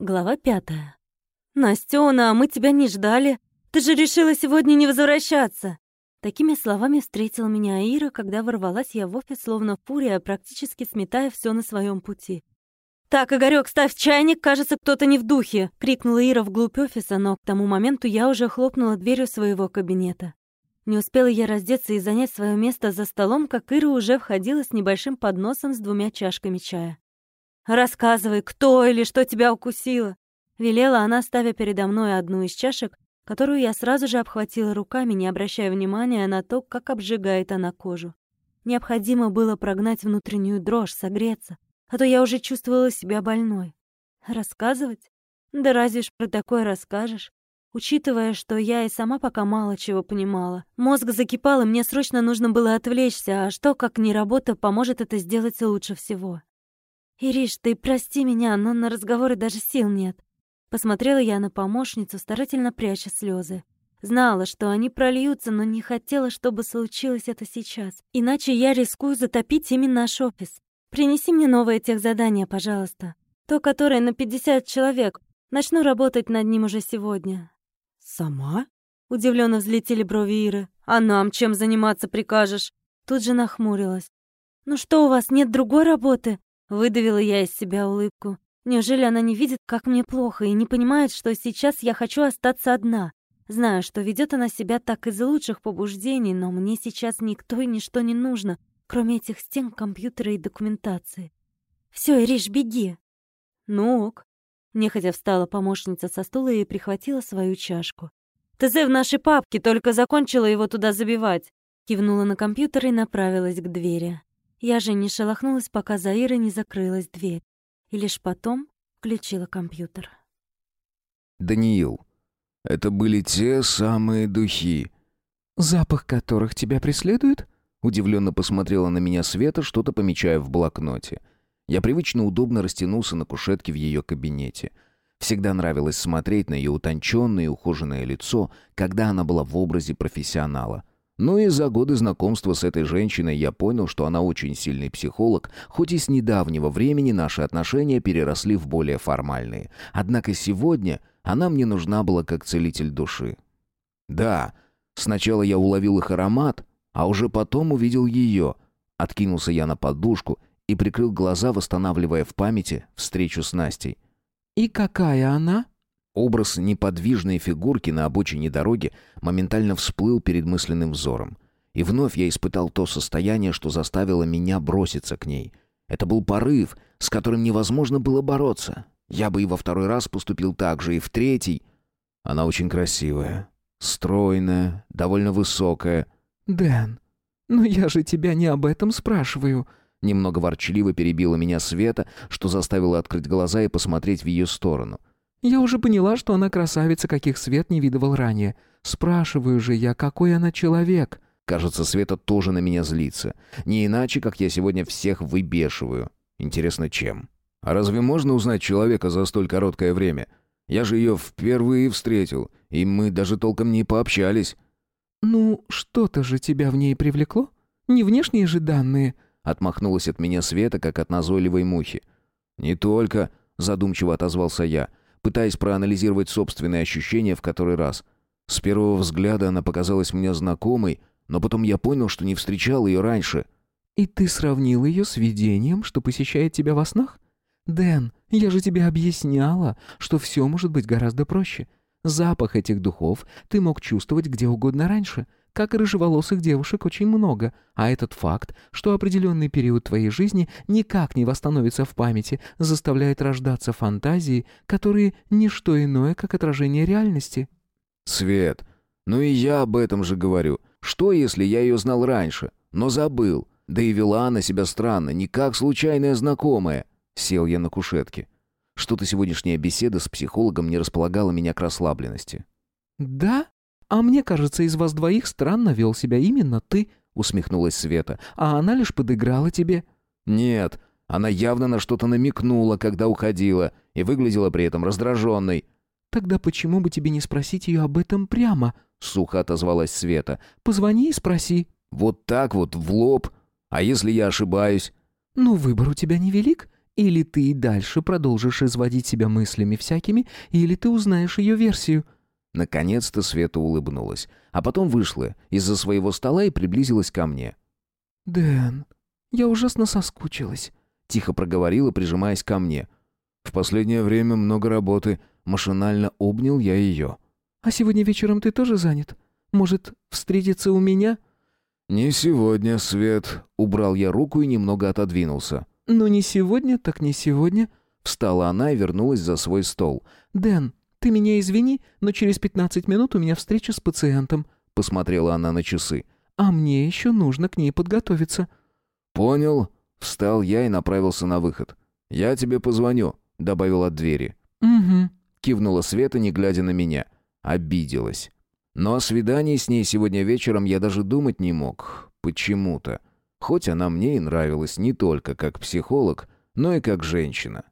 Глава пятая. «Настёна, мы тебя не ждали. Ты же решила сегодня не возвращаться!» Такими словами встретила меня Ира, когда ворвалась я в офис, словно фурия, практически сметая все на своем пути. «Так, Игорёк, ставь чайник, кажется, кто-то не в духе!» — крикнула Ира вглубь офиса, но к тому моменту я уже хлопнула дверью своего кабинета. Не успела я раздеться и занять свое место за столом, как Ира уже входила с небольшим подносом с двумя чашками чая. «Рассказывай, кто или что тебя укусило?» Велела она, ставя передо мной одну из чашек, которую я сразу же обхватила руками, не обращая внимания на то, как обжигает она кожу. Необходимо было прогнать внутреннюю дрожь, согреться, а то я уже чувствовала себя больной. Рассказывать? Да разве ж про такое расскажешь? Учитывая, что я и сама пока мало чего понимала. Мозг закипал, и мне срочно нужно было отвлечься, а что, как не работа, поможет это сделать лучше всего. «Ириш, ты прости меня, но на разговоры даже сил нет». Посмотрела я на помощницу, старательно пряча слезы. Знала, что они прольются, но не хотела, чтобы случилось это сейчас. Иначе я рискую затопить именно наш офис. Принеси мне новое техзадание, пожалуйста. То, которое на 50 человек. Начну работать над ним уже сегодня. Сама? Удивленно взлетели брови Иры. А нам чем заниматься прикажешь? Тут же нахмурилась. Ну что у вас, нет другой работы? Выдавила я из себя улыбку. Неужели она не видит, как мне плохо, и не понимает, что сейчас я хочу остаться одна? Знаю, что ведет она себя так из лучших побуждений, но мне сейчас никто и ничто не нужно, кроме этих стен, компьютера и документации. Все, Ириш, беги!» «Ну ок». Нехотя встала помощница со стула и прихватила свою чашку. «ТЗ в нашей папке, только закончила его туда забивать!» Кивнула на компьютер и направилась к двери. Я же не шелохнулась, пока за Ирой не закрылась дверь. И лишь потом включила компьютер. Даниил. Это были те самые духи. Запах которых тебя преследует? Удивленно посмотрела на меня Света, что-то помечая в блокноте. Я привычно удобно растянулся на кушетке в ее кабинете. Всегда нравилось смотреть на ее утонченное и ухоженное лицо, когда она была в образе профессионала. Но и за годы знакомства с этой женщиной я понял, что она очень сильный психолог, хоть и с недавнего времени наши отношения переросли в более формальные. Однако сегодня она мне нужна была как целитель души. Да, сначала я уловил их аромат, а уже потом увидел ее. Откинулся я на подушку и прикрыл глаза, восстанавливая в памяти встречу с Настей. «И какая она?» Образ неподвижной фигурки на обочине дороги моментально всплыл перед мысленным взором. И вновь я испытал то состояние, что заставило меня броситься к ней. Это был порыв, с которым невозможно было бороться. Я бы и во второй раз поступил так же, и в третий. Она очень красивая, стройная, довольно высокая. «Дэн, но я же тебя не об этом спрашиваю», Немного ворчливо перебила меня Света, что заставило открыть глаза и посмотреть в ее сторону. Я уже поняла, что она красавица, каких Свет не видывал ранее. Спрашиваю же я, какой она человек?» Кажется, Света тоже на меня злится. Не иначе, как я сегодня всех выбешиваю. Интересно, чем? А разве можно узнать человека за столь короткое время? Я же ее впервые встретил, и мы даже толком не пообщались. «Ну, что-то же тебя в ней привлекло? Не внешние же данные?» Отмахнулась от меня Света, как от назойливой мухи. «Не только», — задумчиво отозвался я пытаясь проанализировать собственные ощущения в который раз. С первого взгляда она показалась мне знакомой, но потом я понял, что не встречал ее раньше. «И ты сравнил ее с видением, что посещает тебя во снах? Дэн, я же тебе объясняла, что все может быть гораздо проще. Запах этих духов ты мог чувствовать где угодно раньше». Как и рыжеволосых девушек очень много, а этот факт, что определенный период твоей жизни никак не восстановится в памяти, заставляет рождаться фантазии, которые не что иное, как отражение реальности. Свет, ну и я об этом же говорю. Что, если я ее знал раньше, но забыл? Да и вела она себя странно, не как случайная знакомая. Сел я на кушетке. Что-то сегодняшняя беседа с психологом не располагала меня к расслабленности. «Да?» «А мне кажется, из вас двоих странно вел себя именно ты», — усмехнулась Света. «А она лишь подыграла тебе». «Нет, она явно на что-то намекнула, когда уходила, и выглядела при этом раздраженной». «Тогда почему бы тебе не спросить ее об этом прямо?» — сухо отозвалась Света. «Позвони и спроси». «Вот так вот, в лоб? А если я ошибаюсь?» «Ну, выбор у тебя невелик. Или ты и дальше продолжишь изводить себя мыслями всякими, или ты узнаешь ее версию». Наконец-то Света улыбнулась, а потом вышла из-за своего стола и приблизилась ко мне. «Дэн, я ужасно соскучилась», — тихо проговорила, прижимаясь ко мне. «В последнее время много работы», — машинально обнял я ее. «А сегодня вечером ты тоже занят? Может, встретиться у меня?» «Не сегодня, Свет», — убрал я руку и немного отодвинулся. «Ну не сегодня, так не сегодня», — встала она и вернулась за свой стол. «Дэн, ты меня извини, но через пятнадцать минут у меня встреча с пациентом», — посмотрела она на часы. «А мне еще нужно к ней подготовиться». «Понял». Встал я и направился на выход. «Я тебе позвоню», — добавил от двери. «Угу», — кивнула Света, не глядя на меня. Обиделась. Но о свидании с ней сегодня вечером я даже думать не мог. Почему-то. Хоть она мне и нравилась не только как психолог, но и как женщина.